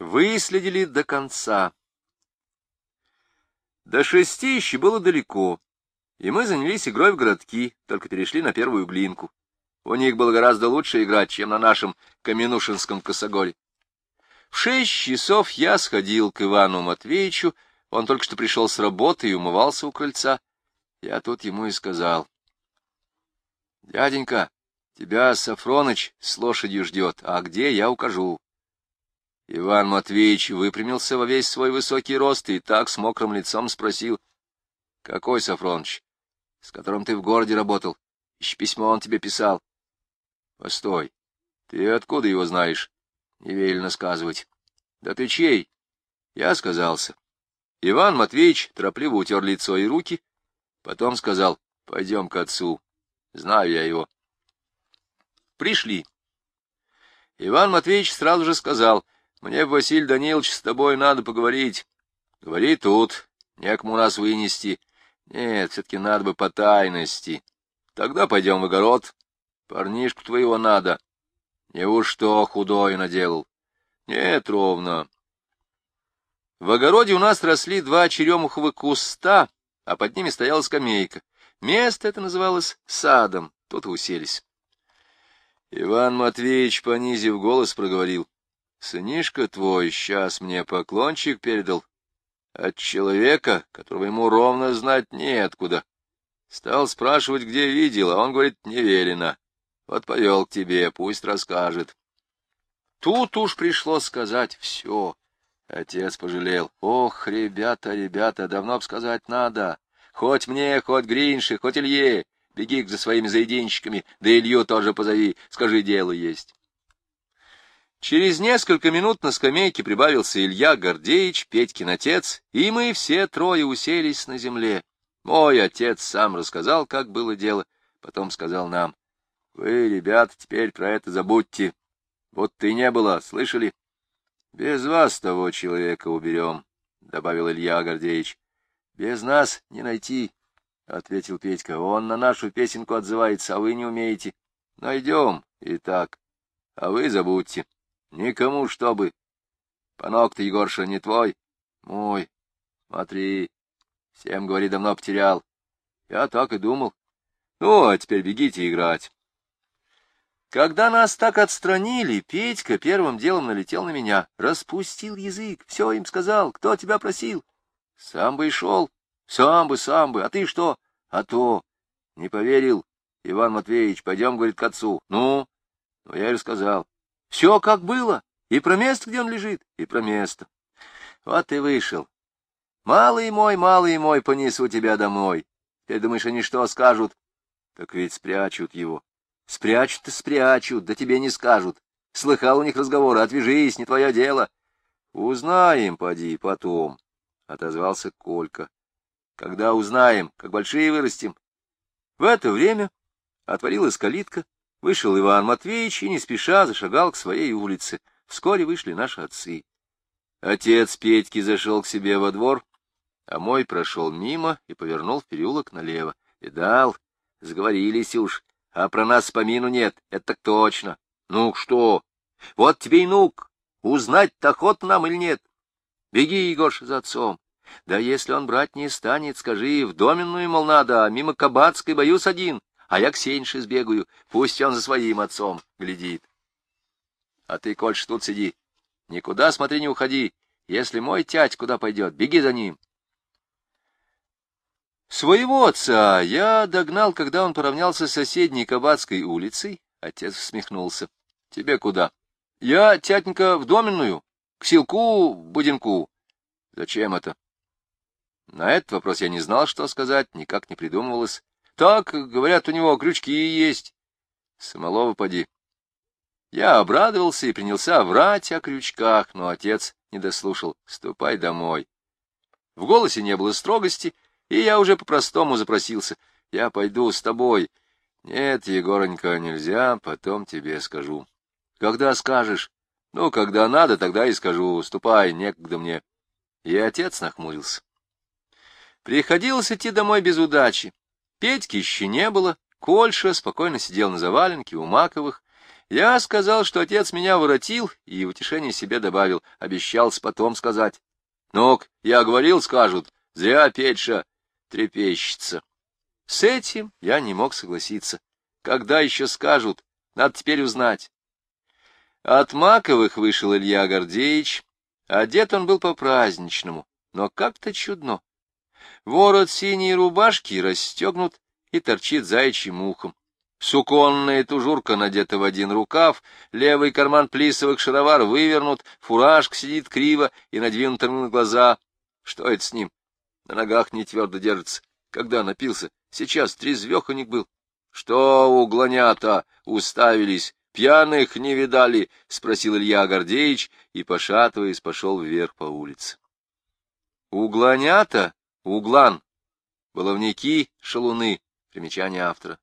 Выследили до конца. До шести еще было далеко, и мы занялись игрой в городки, только перешли на первую глинку. У них было гораздо лучше играть, чем на нашем Каменушинском косогоре. В шесть часов я сходил к Ивану Матвеевичу, он только что пришел с работы и умывался у крыльца. Я тут ему и сказал. — Дяденька, тебя Сафроныч с лошадью ждет, а где я укажу. Иван Матвеевич выпрямился во весь свой высокий рост и так с мокрым лицом спросил. — Какой Сафроныч? С которым ты в городе работал? Еще письмо он тебе писал. — Постой, ты откуда его знаешь? Не велено сказывать. — Да ты чей? Я сказался. Иван Матвеевич торопливо утер лицо и руки, потом сказал, — пойдем к отцу. Знаю я его. Пришли. Иван Матвеевич сразу же сказал — мне, Василий Данилович, с тобой надо поговорить. Говори тут, некому нас вынести. Нет, все-таки надо бы по тайности. Тогда пойдем в огород. Парнишку твоего надо. Не уж что худое наделал. Нет, ровно. В огороде у нас росли два черемуховых куста, а под ними стояла скамейка. Место это называлось садом. Тут уселись. Иван Матвеевич, понизив голос, проговорил. Сынишка твой сейчас мне поклончик передал от человека, которого ему ровно знать неоткуда. Стал спрашивать, где видел, а он говорит, неверено. Вот повел к тебе, пусть расскажет. Тут уж пришлось сказать все. Отец пожалел. Ох, ребята, ребята, давно б сказать надо. Хоть мне, хоть Гринши, хоть Илье. Беги за своими заединщиками, да Илью тоже позови, скажи, дело есть. Через несколько минут на скамейке прибавился Илья Гордеевич, Петькин отец, и мы все трое уселись на земле. Мой отец сам рассказал, как было дело, потом сказал нам, — Вы, ребята, теперь про это забудьте. Вот ты не было, слышали? — Без вас того человека уберем, — добавил Илья Гордеевич. — Без нас не найти, — ответил Петька. — Он на нашу песенку отзывается, а вы не умеете. — Найдем и так, а вы забудьте. Никому чтобы. Панок-то, Егорша, не твой? Мой. Смотри. Всем, говори, давно потерял. Я так и думал. Ну, а теперь бегите играть. Когда нас так отстранили, Петька первым делом налетел на меня, распустил язык, все им сказал, кто тебя просил. Сам бы и шел, сам бы, сам бы, а ты что? А то, не поверил, Иван Матвеевич, пойдем, говорит, к отцу. Ну, ну я и рассказал. Все как было, и про место, где он лежит, и про место. Вот и вышел. Малый мой, малый мой, понесу тебя домой. Ты думаешь, они что скажут? Так ведь спрячут его. Спрячут-то спрячут, да тебе не скажут. Слыхал у них разговоры, отвяжись, не твое дело. Узнаем, поди, потом, — отозвался Колька. Когда узнаем, как большие вырастем. В это время отворилась калитка, Вышел Иван Матвеевич и не спеша зашагал к своей улице. Вскоре вышли наши отцы. Отец Петьки зашел к себе во двор, а мой прошел мимо и повернул в переулок налево. Видал, сговорились уж, а про нас помину нет, это так точно. Ну что? Вот тебе и нук, узнать-то охот нам или нет. Беги, Егоша, за отцом. Да если он брать не станет, скажи, в доменную, мол, надо, а мимо Кабацкой боюсь один а я к Сеньше сбегаю, пусть он за своим отцом глядит. А ты, Кольш, тут сиди, никуда, смотри, не уходи. Если мой тять куда пойдет, беги за ним. Своего отца я догнал, когда он поравнялся с соседней Кабацкой улицей. Отец усмехнулся. — Тебе куда? — Я, тятенька, в доменную, к силку, в будинку. — Зачем это? На этот вопрос я не знал, что сказать, никак не придумывалось. Так, говорят, у него крючки есть. Самолова поди. Я обрадовался и принялся врать о крючках, но отец не дослушал. Ступай домой. В голосе не было строгости, и я уже по-простому запросился. Я пойду с тобой. Нет, Егоронька, нельзя, потом тебе скажу. Когда скажешь? Ну, когда надо, тогда и скажу. Ступай, некогда мне. И отец нахмурился. Приходилось идти домой без удачи. Петьки еще не было, Кольша спокойно сидел на заваленке у Маковых. Я сказал, что отец меня воротил, и утешение себе добавил, обещал потом сказать. Ну, я говорил, скажут, зря Петша трепещется. С этим я не мог согласиться. Когда еще скажут, надо теперь узнать. От Маковых вышел Илья Гордеевич. Одет он был по-праздничному, но как-то чудно. Ворот синей рубашки расстегнут и торчит заячьим ухом. Суконная тужурка надета в один рукав, левый карман плисовых шаровар вывернут, фуражка сидит криво и надвинута на глаза. Что это с ним? На ногах не твердо держится. Когда напился? Сейчас трезвеханик был. Что углонята уставились? Пьяных не видали? — спросил Илья Гордеевич и, пошатываясь, пошел вверх по улице. Углонята, углан, баловники, шалуны, примечание автора.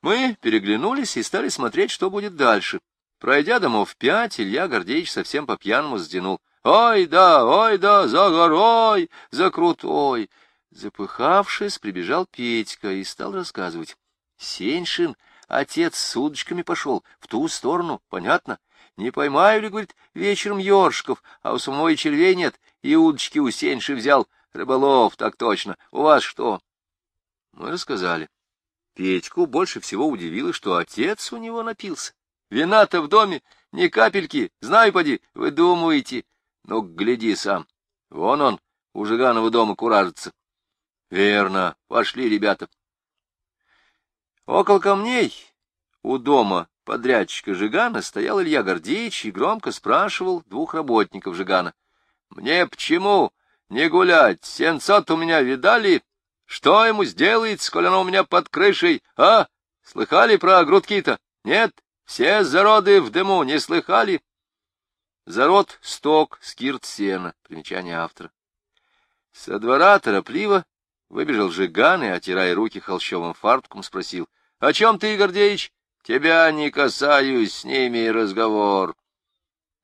Мы переглянулись и стали смотреть, что будет дальше. Пройдя домов пять, Илья Гордеевич совсем по-пьяному сдянул. «Ой да, ой да, за горой, за крутой!» Запыхавшись, прибежал Петька и стал рассказывать. Сеньшин, отец с удочками пошел, в ту сторону, понятно? Не поймаю ли, говорит, вечером ёршиков, а у самого и червей нет, и удочки у Сеньши взял. Рыболов, так точно. У вас что? Мы рассказали. Петьку больше всего удивило, что отец у него напился. Вина-то в доме, ни капельки, знай, поди, вы думаете. Ну, гляди сам. Вон он, у Жиганова дома куражится. Верно, пошли ребята. Около камней у дома подрядчика Жигана стоял Илья Гордеевич и громко спрашивал двух работников Жигана. — Мне почему не гулять? Сенцот у меня видали? Что ему сделает, сколь оно у меня под крышей? А? Слыхали про грудки-то? Нет? Все зароды в дыму не слыхали? Зарод — сток, скирт сена. Примечание автора. Со двора торопливо выбежал Жиган и, отирая руки холщовым фартуком, спросил —— О чем ты, Гордеич? — Тебя не касаюсь, с ними разговор.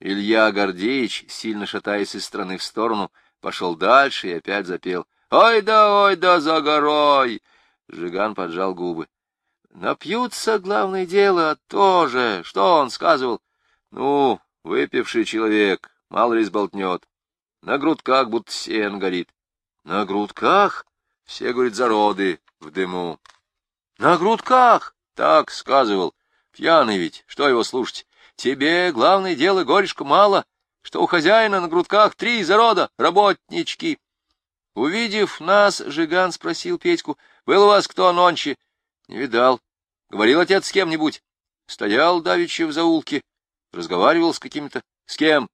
Илья Гордеич, сильно шатаясь из стороны в сторону, пошел дальше и опять запел. — Ой да, ой да, за горой! Жиган поджал губы. — Напьются, главное дело, тоже. Что он сказывал? — Ну, выпивший человек, мало ли сболтнет. На грудках будто сен горит. — На грудках? Все, говорит, зароды в дыму. На грудках, так сказывал. Пьяный ведь, что его слушать? Тебе, главное дело, горечку мало, что у хозяина на грудках три зарода, работнички. Увидев нас, Жиган спросил Петьку, был у вас кто нонче? Не видал. Говорил отец с кем-нибудь. Стоял давеча в заулке, разговаривал с какими-то. С кем?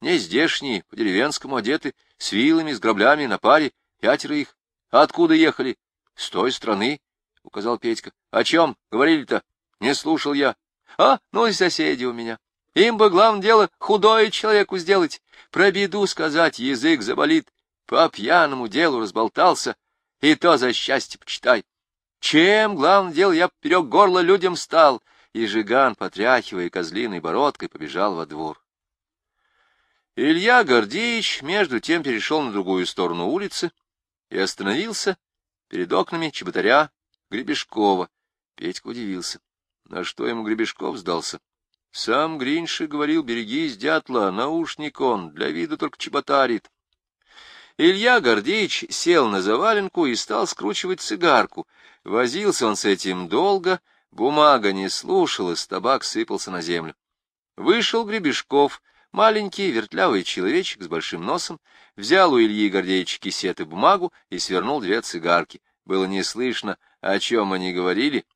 Не здешние, по-деревенскому одеты, с вилами, с граблями, на паре, пятеро их. Откуда ехали? С той страны, — указал Петька. — О чем говорили-то? Не слушал я. — А, ну и соседи у меня. Им бы, главное дело, худое человеку сделать. Про беду сказать, язык заболит. По пьяному делу разболтался, и то за счастье почитай. Чем, главное дело, я поперек горла людям стал. И Жиган, потряхивая козлиной бородкой, побежал во двор. Илья Гордеевич между тем перешел на другую сторону улицы и остановился перед окнами чеботаря Гребешкова. Петька удивился. На что ему Гребешков сдался? Сам Гринши говорил, берегись, дятла, наушник он, для виду только чеботарит. Илья Гордеевич сел на заваленку и стал скручивать цигарку. Возился он с этим долго, бумага не слушалась, табак сыпался на землю. Вышел Гребешков, маленький вертлявый человечек с большим носом, взял у Ильи Гордеевича кисет и бумагу и свернул две цигарки. Было не слышно, о чем они говорили.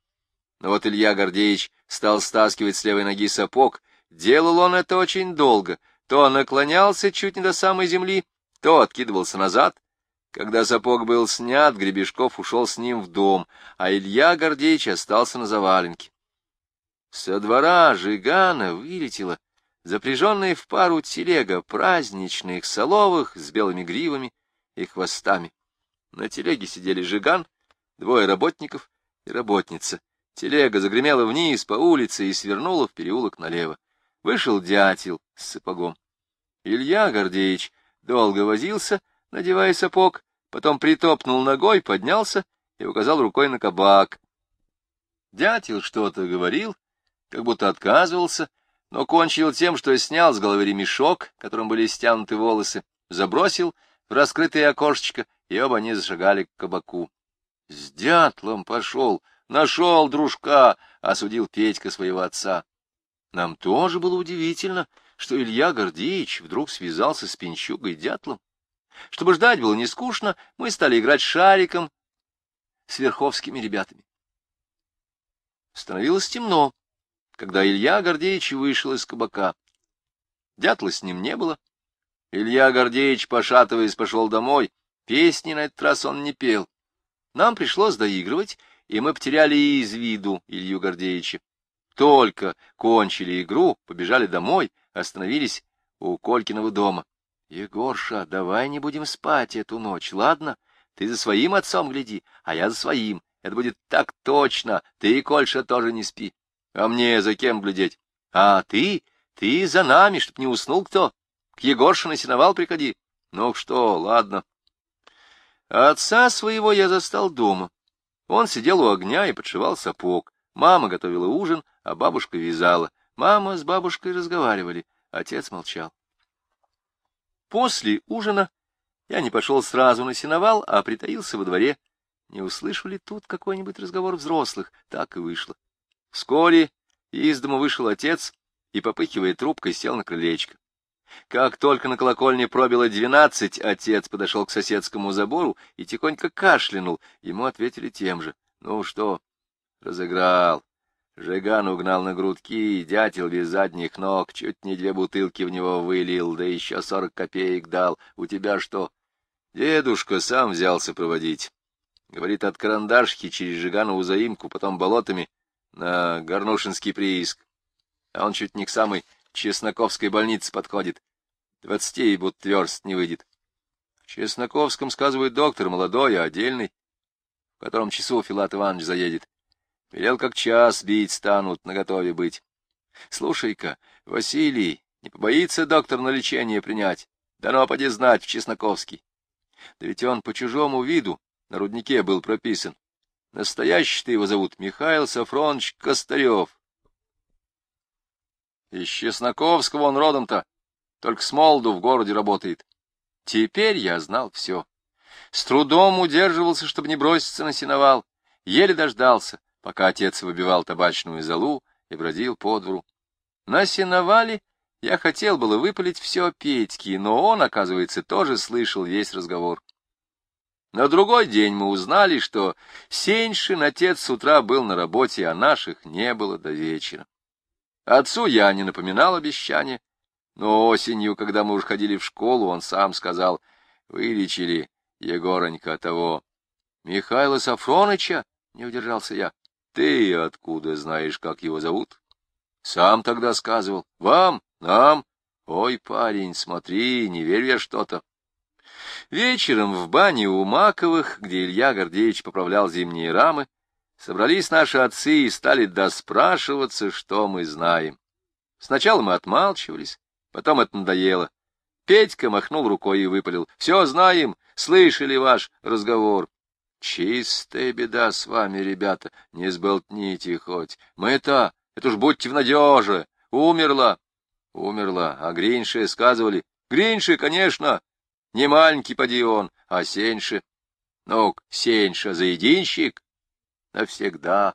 Но вот Илья Гордеевич стал стаскивать с левой ноги сапог. Делал он это очень долго. То наклонялся чуть не до самой земли, то откидывался назад. Когда сапог был снят, Гребешков ушел с ним в дом, а Илья Гордеевич остался на заваленке. Со двора Жигана вылетела запряженная в пару телега праздничных соловых с белыми гривами и хвостами. На телеге сидели Жиган, двое работников и работница. Телега загремела вниз по улице и свернула в переулок налево. Вышел дятел с сапогом. Илья Гордеевич долго возился, надевая сапог, потом притопнул ногой, поднялся и указал рукой на кабак. Дятел что-то говорил, как будто отказывался, но кончил тем, что снял с головы ремешок, которым были стянуты волосы, забросил в раскрытое окошечко, и оба они зашагали к кабаку. — С дятлом пошел, нашел дружка, — осудил Петька своего отца. Нам тоже было удивительно, что Илья Гордеевич вдруг связался с Пинчугой дятлом. Чтобы ждать было не скучно, мы стали играть шариком с верховскими ребятами. Становилось темно, когда Илья Гордеевич вышел из кабака. Дятла с ним не было. Илья Гордеевич, пошатываясь, пошел домой. Песни на этот раз он не пел. Нам пришлось доигрывать, и мы потеряли из виду Илью Гордеевича. Только кончили игру, побежали домой, остановились у Колькиного дома. — Егорша, давай не будем спать эту ночь, ладно? Ты за своим отцом гляди, а я за своим. Это будет так точно. Ты, Кольша, тоже не спи. А мне за кем глядеть? А ты? Ты за нами, чтоб не уснул кто. К Егорше на сеновал приходи. Ну что, ладно. Отца своего я застал дома. Он сидел у огня и подшивал сапог. Мама готовила ужин, а бабушка вязала. Мама с бабушкой разговаривали. Отец молчал. После ужина я не пошел сразу на сеновал, а притаился во дворе. Не услышали тут какой-нибудь разговор взрослых. Так и вышло. Вскоре из дома вышел отец и, попыхивая трубкой, сел на крылечко. Как только на колокольне пробило двенадцать, отец подошел к соседскому забору и тихонько кашлянул. Ему ответили тем же. Ну что, разыграл. Жиган угнал на грудки, дятел без задних ног, чуть не две бутылки в него вылил, да еще сорок копеек дал. У тебя что? Дедушка сам взялся проводить. Говорит, от карандашки через Жиганову заимку, потом болотами на Горнушинский прииск. А он чуть не к самой Чесноковской больнице подходит. Двадцати будто верст не выйдет. В Чесноковском, сказывает доктор, молодой, а отдельный, в котором часу Филат Иванович заедет. Велел как час бить станут, наготове быть. Слушай-ка, Василий, не побоится доктор на лечение принять? Да ну, поди знать, в Чесноковский. Да ведь он по чужому виду на руднике был прописан. Настоящий-то его зовут Михаил Сафронович Костарев. Из Чесноковского он родом-то, только с молоду в городе работает. Теперь я знал все. С трудом удерживался, чтобы не броситься на сеновал. Еле дождался, пока отец выбивал табачную золу и бродил по двору. На сеновале я хотел было выпалить все Петьки, но он, оказывается, тоже слышал весь разговор. На другой день мы узнали, что Сеньшин отец с утра был на работе, а наших не было до вечера. Отцу я не напоминал обещания, но осенью, когда мы уж ходили в школу, он сам сказал, вылечили Егоронька того. Михаила Сафроныча, не удержался я. Ты откуда знаешь, как его зовут? Сам тогда сказывал. Вам? Нам? Ой, парень, смотри, не верь я что-то. Вечером в бане у Маковых, где Илья Гордеевич поправлял зимние рамы, собрались наши отцы и стали доспрашиваться, что мы знаем. Сначала мы отмалчивались, потом это надоело. Петька махнул рукой и выпалил. — Все знаем, слышали ваш разговор. — Чистая беда с вами, ребята, не сболтните хоть. Мы-то, это уж будьте в надеже. Умерла. Умерла. А Гринши сказывали. Гринши, конечно. Не маленький поди он, а Сеньши. Ну, Сеньша заединщик? Навсегда.